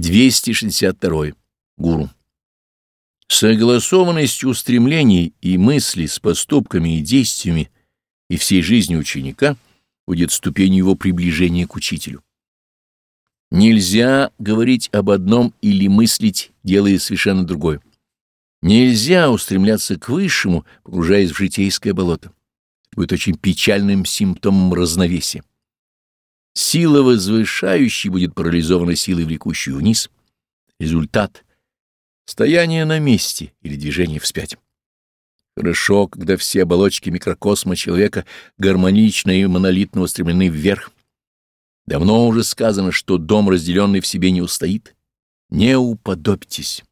262. Гуру. Согласованность устремлений и мыслей с поступками и действиями и всей жизни ученика будет ступенью его приближения к учителю. Нельзя говорить об одном или мыслить, делая совершенно другое. Нельзя устремляться к высшему, погружаясь в житейское болото. будет очень печальным симптомом разновесия. Сила возвышающей будет парализована силой, влекущей вниз. Результат — стояние на месте или движение вспять. Хорошо, когда все оболочки микрокосма человека гармонично и монолитно устремлены вверх. Давно уже сказано, что дом, разделенный в себе, не устоит. Не уподобьтесь.